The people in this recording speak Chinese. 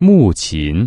木琴。